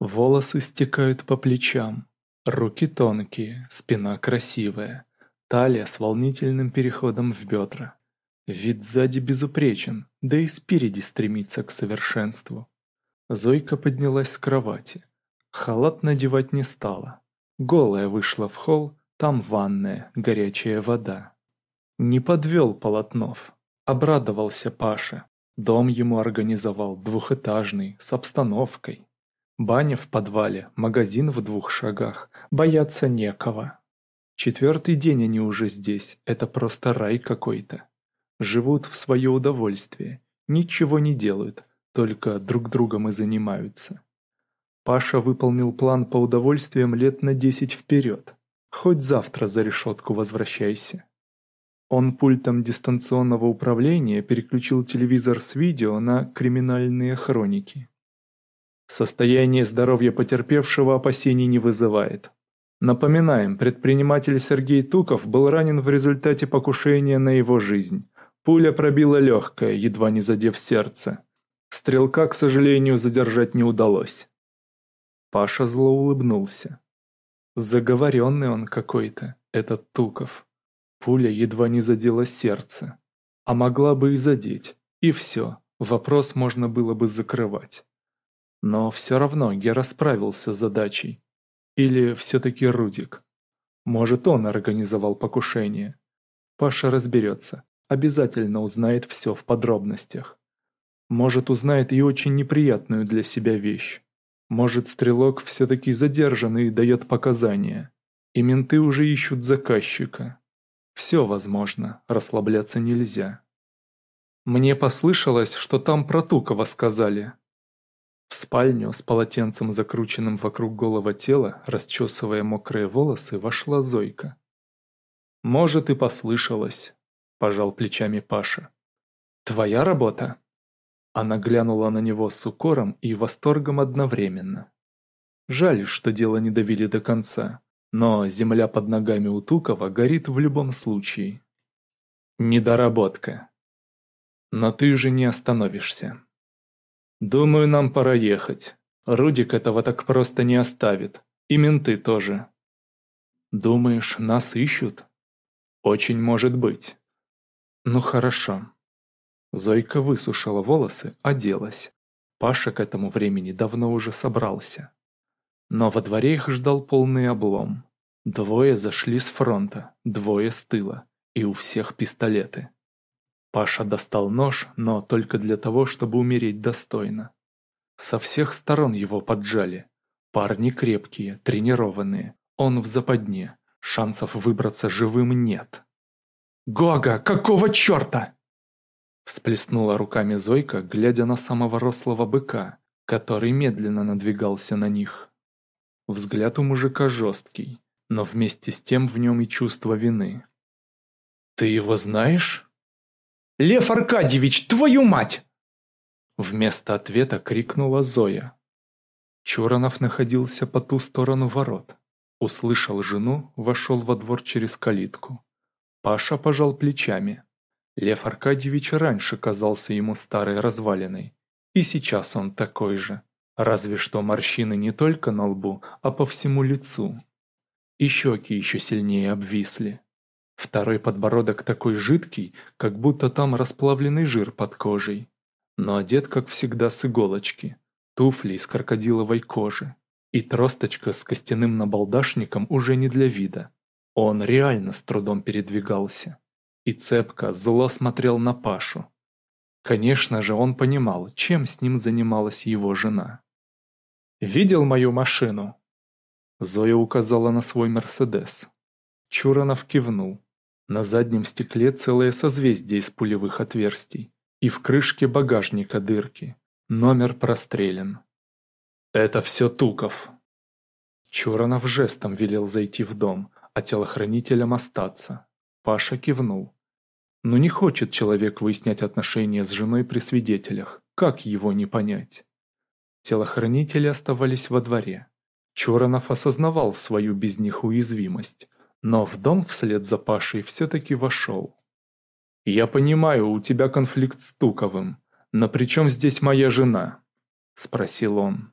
Волосы стекают по плечам, руки тонкие, спина красивая, талия с волнительным переходом в бедра. Вид сзади безупречен, да и спереди стремится к совершенству. Зойка поднялась с кровати. Халат надевать не стала. Голая вышла в холл, там ванная, горячая вода. Не подвел Полотнов. Обрадовался Паша. Дом ему организовал двухэтажный, с обстановкой. Баня в подвале, магазин в двух шагах. Бояться некого. Четвертый день они уже здесь, это просто рай какой-то. Живут в свое удовольствие, ничего не делают, только друг другом и занимаются. Паша выполнил план по удовольствиям лет на десять вперед. Хоть завтра за решетку возвращайся. Он пультом дистанционного управления переключил телевизор с видео на криминальные хроники. Состояние здоровья потерпевшего опасений не вызывает. Напоминаем, предприниматель Сергей Туков был ранен в результате покушения на его жизнь. Пуля пробила легкое, едва не задев сердце. Стрелка, к сожалению, задержать не удалось. Паша зло улыбнулся. Заговоренный он какой-то, этот Туков. Пуля едва не задела сердце. А могла бы и задеть. И все, вопрос можно было бы закрывать. Но все равно Гера справился с задачей. Или все-таки Рудик. Может, он организовал покушение. Паша разберется, обязательно узнает все в подробностях. Может, узнает и очень неприятную для себя вещь. Может, стрелок все-таки задержан и дает показания. И менты уже ищут заказчика. Все возможно, расслабляться нельзя. Мне послышалось, что там про Тукова сказали, в спальню с полотенцем, закрученным вокруг голого тела, расчесывая мокрые волосы, вошла Зойка. «Может, и послышалось», – пожал плечами Паша. «Твоя работа?» Она глянула на него с укором и восторгом одновременно. Жаль, что дело не довели до конца, но земля под ногами у Тукова горит в любом случае. Недоработка. Но ты же не остановишься. «Думаю, нам пора ехать. Рудик этого так просто не оставит. И менты тоже». «Думаешь, нас ищут?» «Очень может быть». «Ну хорошо». Зойка высушила волосы, оделась. Паша к этому времени давно уже собрался. Но во дворе их ждал полный облом. Двое зашли с фронта, двое с тыла, и у всех пистолеты. Паша достал нож, но только для того, чтобы умереть достойно. Со всех сторон его поджали. Парни крепкие, тренированные. Он в западне. Шансов выбраться живым нет. «Гога, какого черта?» Всплеснула руками Зойка, глядя на самого рослого быка, который медленно надвигался на них. Взгляд у мужика жесткий, но вместе с тем в нем и чувство вины. «Ты его знаешь?» Лев Аркадьевич, твою мать!» Вместо ответа крикнула Зоя. Чуранов находился по ту сторону ворот. Услышал жену, вошел во двор через калитку. Паша пожал плечами. Лев Аркадьевич раньше казался ему старой развалиной. И сейчас он такой же. Разве что морщины не только на лбу, а по всему лицу. И щеки еще сильнее обвисли. Второй подбородок такой жидкий, как будто там расплавленный жир под кожей. Но одет, как всегда, с иголочки. Туфли из крокодиловой кожи. И тросточка с костяным набалдашником уже не для вида. Он реально с трудом передвигался. И цепко, зло смотрел на Пашу. Конечно же, он понимал, чем с ним занималась его жена. «Видел мою машину?» Зоя указала на свой «Мерседес». Чуранов кивнул. На заднем стекле целое созвездие из пулевых отверстий. И в крышке багажника дырки. Номер прострелен. «Это все Туков». Чуранов жестом велел зайти в дом, а телохранителям остаться. Паша кивнул. Но не хочет человек выяснять отношения с женой при свидетелях. Как его не понять? Телохранители оставались во дворе. Чуранов осознавал свою без них уязвимость но в дом вслед за Пашей все-таки вошел. «Я понимаю, у тебя конфликт с Туковым, но при чем здесь моя жена?» – спросил он.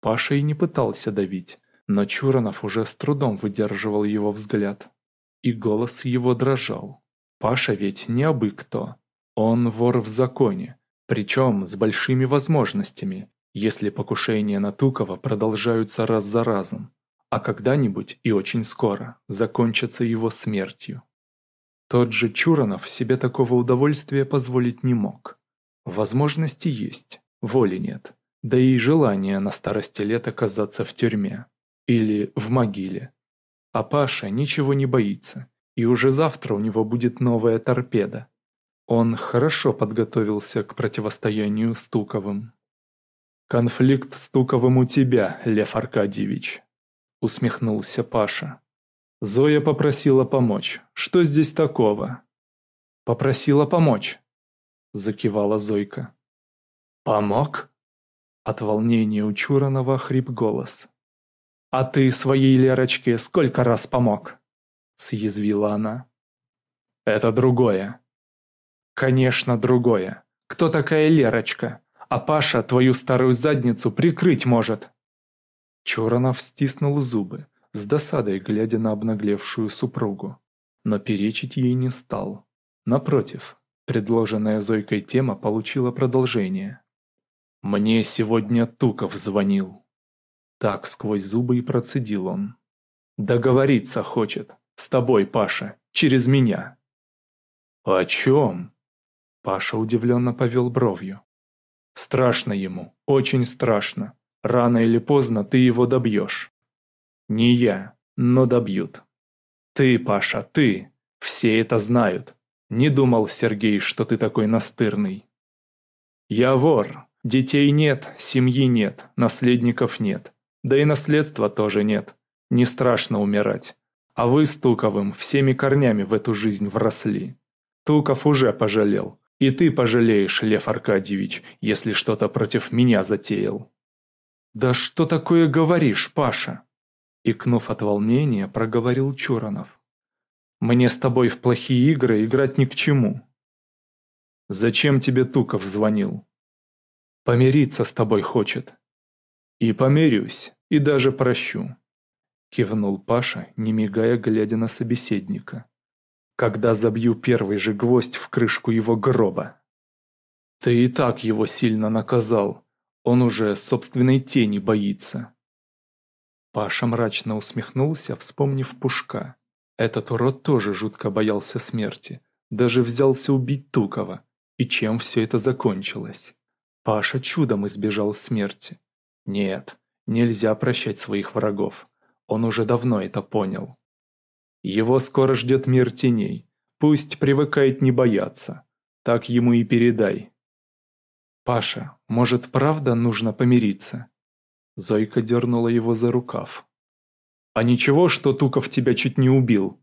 Паша и не пытался давить, но Чуранов уже с трудом выдерживал его взгляд. И голос его дрожал. Паша ведь не абы кто. Он вор в законе, причем с большими возможностями, если покушения на Тукова продолжаются раз за разом, а когда-нибудь и очень скоро закончатся его смертью. Тот же Чуранов себе такого удовольствия позволить не мог. Возможности есть, воли нет, да и желания на старости лет оказаться в тюрьме или в могиле. А Паша ничего не боится, и уже завтра у него будет новая торпеда. Он хорошо подготовился к противостоянию с Туковым. «Конфликт с Туковым у тебя, Лев Аркадьевич», — усмехнулся Паша. Зоя попросила помочь. Что здесь такого? Попросила помочь. Закивала Зойка. Помог? От волнения у Чуранова хрип голос. А ты своей Лерочке сколько раз помог? Съязвила она. Это другое. Конечно, другое. Кто такая Лерочка? А Паша твою старую задницу прикрыть может. Чуранов стиснул зубы с досадой глядя на обнаглевшую супругу. Но перечить ей не стал. Напротив, предложенная Зойкой тема получила продолжение. «Мне сегодня Туков звонил». Так сквозь зубы и процедил он. «Договориться хочет. С тобой, Паша. Через меня». «О чем?» Паша удивленно повел бровью. «Страшно ему, очень страшно. Рано или поздно ты его добьешь. Не я, но добьют. Ты, Паша, ты. Все это знают. Не думал, Сергей, что ты такой настырный. Я вор. Детей нет, семьи нет, наследников нет. Да и наследства тоже нет. Не страшно умирать. А вы с Туковым всеми корнями в эту жизнь вросли. Туков уже пожалел. И ты пожалеешь, Лев Аркадьевич, если что-то против меня затеял. Да что такое говоришь, Паша? Икнув от волнения, проговорил Чуранов. «Мне с тобой в плохие игры играть ни к чему». «Зачем тебе Туков звонил?» «Помириться с тобой хочет». «И помирюсь, и даже прощу», — кивнул Паша, не мигая, глядя на собеседника. «Когда забью первый же гвоздь в крышку его гроба». «Ты и так его сильно наказал, он уже собственной тени боится». Паша мрачно усмехнулся, вспомнив Пушка. Этот урод тоже жутко боялся смерти. Даже взялся убить Тукова. И чем все это закончилось? Паша чудом избежал смерти. Нет, нельзя прощать своих врагов. Он уже давно это понял. Его скоро ждет мир теней. Пусть привыкает не бояться. Так ему и передай. Паша, может, правда нужно помириться? Зойка дернула его за рукав. «А ничего, что Туков тебя чуть не убил?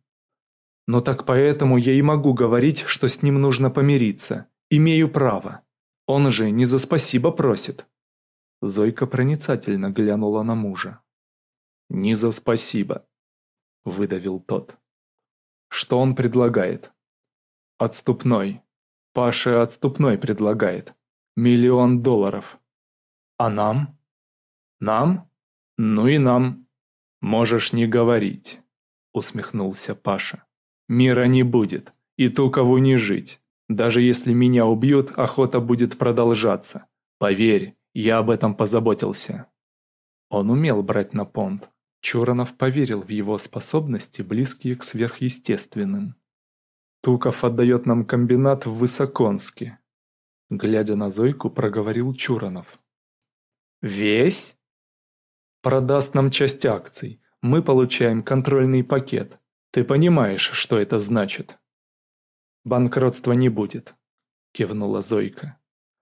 Но так поэтому я и могу говорить, что с ним нужно помириться. Имею право. Он же не за спасибо просит». Зойка проницательно глянула на мужа. «Не за спасибо», — выдавил тот. «Что он предлагает?» «Отступной. Паша отступной предлагает. Миллион долларов. А нам?» «Нам? Ну и нам. Можешь не говорить», — усмехнулся Паша. «Мира не будет, и Тукову не жить. Даже если меня убьют, охота будет продолжаться. Поверь, я об этом позаботился». Он умел брать на понт. Чуранов поверил в его способности, близкие к сверхъестественным. «Туков отдает нам комбинат в Высоконске», — глядя на Зойку, проговорил Чуранов. «Весь?» продаст нам часть акций. Мы получаем контрольный пакет. Ты понимаешь, что это значит?» «Банкротства не будет», – кивнула Зойка.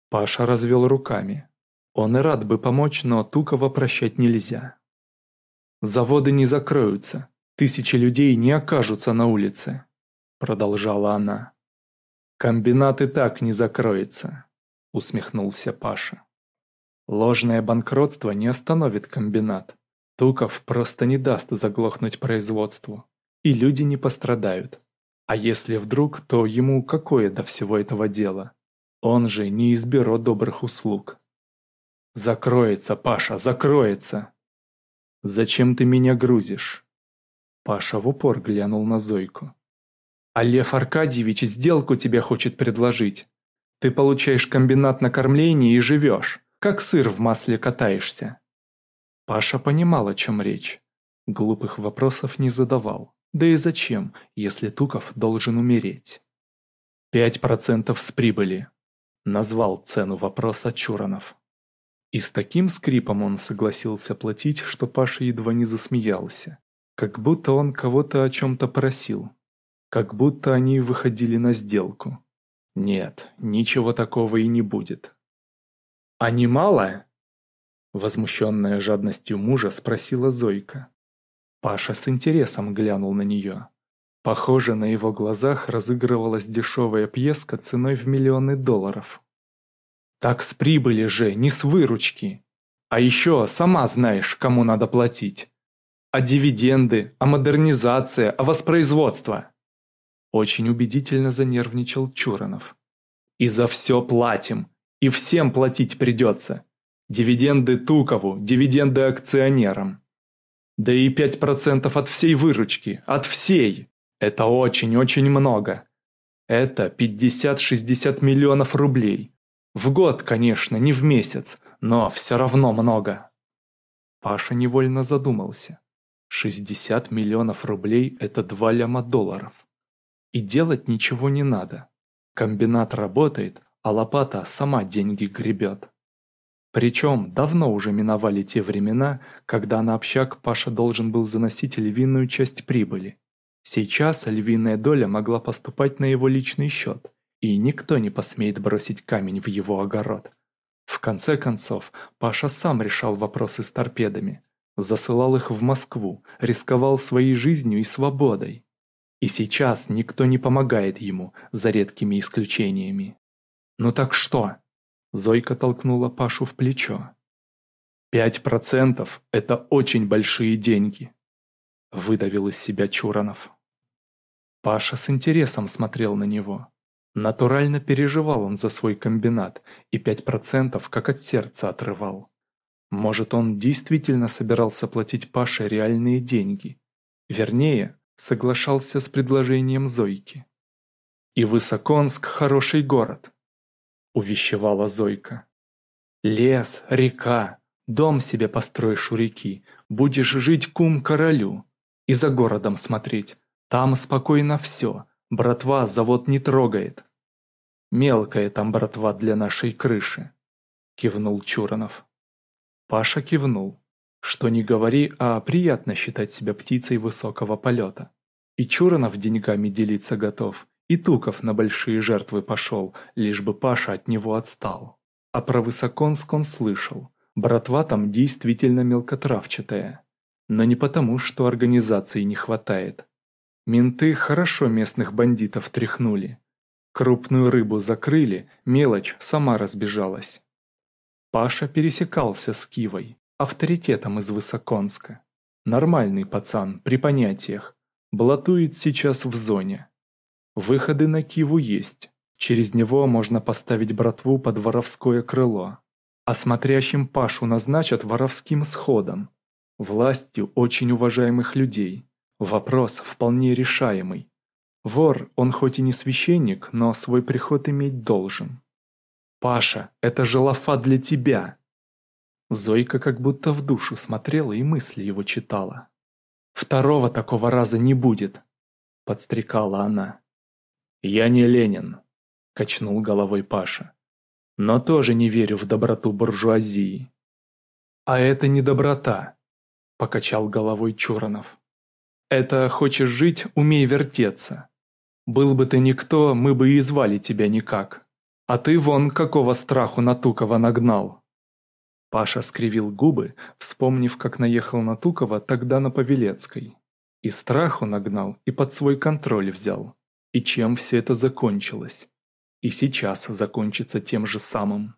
Паша развел руками. Он и рад бы помочь, но Тукова прощать нельзя. «Заводы не закроются, тысячи людей не окажутся на улице», – продолжала она. «Комбинат и так не закроется», – усмехнулся Паша. Ложное банкротство не остановит комбинат. Туков просто не даст заглохнуть производству. И люди не пострадают. А если вдруг, то ему какое до всего этого дела? Он же не из бюро добрых услуг. Закроется, Паша, закроется. Зачем ты меня грузишь? Паша в упор глянул на Зойку. А Лев Аркадьевич сделку тебе хочет предложить. Ты получаешь комбинат на кормление и живешь, как сыр в масле катаешься. Паша понимал, о чем речь. Глупых вопросов не задавал. Да и зачем, если Туков должен умереть? «Пять процентов с прибыли», — назвал цену вопроса Чуранов. И с таким скрипом он согласился платить, что Паша едва не засмеялся. Как будто он кого-то о чем-то просил. Как будто они выходили на сделку. Нет, ничего такого и не будет. «А не мало?» Возмущенная жадностью мужа спросила Зойка. Паша с интересом глянул на нее. Похоже, на его глазах разыгрывалась дешевая пьеска ценой в миллионы долларов. «Так с прибыли же, не с выручки. А еще сама знаешь, кому надо платить. А дивиденды, а модернизация, а воспроизводство». Очень убедительно занервничал Чуранов. «И за все платим. И всем платить придется. Дивиденды Тукову, дивиденды акционерам. Да и 5% от всей выручки, от всей. Это очень-очень много. Это 50-60 миллионов рублей. В год, конечно, не в месяц, но все равно много. Паша невольно задумался. 60 миллионов рублей – это 2 ляма долларов. И делать ничего не надо. Комбинат работает, а лопата сама деньги гребет. Причем давно уже миновали те времена, когда на общак Паша должен был заносить львиную часть прибыли. Сейчас львиная доля могла поступать на его личный счет, и никто не посмеет бросить камень в его огород. В конце концов, Паша сам решал вопросы с торпедами, засылал их в Москву, рисковал своей жизнью и свободой. И сейчас никто не помогает ему, за редкими исключениями. «Ну так что?» Зойка толкнула Пашу в плечо. «Пять процентов – это очень большие деньги», – выдавил из себя Чуранов. Паша с интересом смотрел на него. Натурально переживал он за свой комбинат и пять процентов как от сердца отрывал. Может, он действительно собирался платить Паше реальные деньги. Вернее, соглашался с предложением Зойки. «И Высоконск – хороший город», – увещевала Зойка. «Лес, река, дом себе построишь у реки, будешь жить кум королю, и за городом смотреть, там спокойно все, братва завод не трогает». «Мелкая там братва для нашей крыши», – кивнул Чуранов. Паша кивнул. Что не говори, а приятно считать себя птицей высокого полета. И Чуранов деньгами делиться готов, и Туков на большие жертвы пошел, лишь бы Паша от него отстал. А про Высоконск он слышал. Братва там действительно мелкотравчатая. Но не потому, что организации не хватает. Менты хорошо местных бандитов тряхнули. Крупную рыбу закрыли, мелочь сама разбежалась. Паша пересекался с Кивой авторитетом из Высоконска. Нормальный пацан, при понятиях. Блатует сейчас в зоне. Выходы на Киву есть. Через него можно поставить братву под воровское крыло. А смотрящим Пашу назначат воровским сходом. Властью очень уважаемых людей. Вопрос вполне решаемый. Вор, он хоть и не священник, но свой приход иметь должен. «Паша, это же лафа для тебя!» Зойка как будто в душу смотрела и мысли его читала. «Второго такого раза не будет», — подстрекала она. «Я не Ленин», — качнул головой Паша. «Но тоже не верю в доброту буржуазии». «А это не доброта», — покачал головой Чуранов. «Это хочешь жить, умей вертеться. Был бы ты никто, мы бы и звали тебя никак. А ты вон какого страху на Тукова нагнал». Паша скривил губы, вспомнив, как наехал на Тукова тогда на Павелецкой. И страху нагнал, и под свой контроль взял. И чем все это закончилось? И сейчас закончится тем же самым.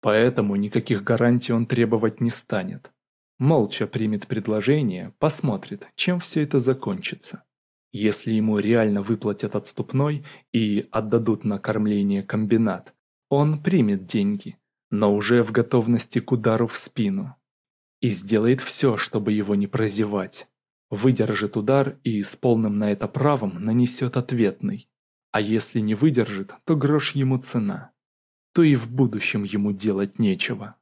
Поэтому никаких гарантий он требовать не станет. Молча примет предложение, посмотрит, чем все это закончится. Если ему реально выплатят отступной и отдадут на кормление комбинат, он примет деньги – но уже в готовности к удару в спину. И сделает все, чтобы его не прозевать. Выдержит удар и с полным на это правом нанесет ответный. А если не выдержит, то грош ему цена. То и в будущем ему делать нечего.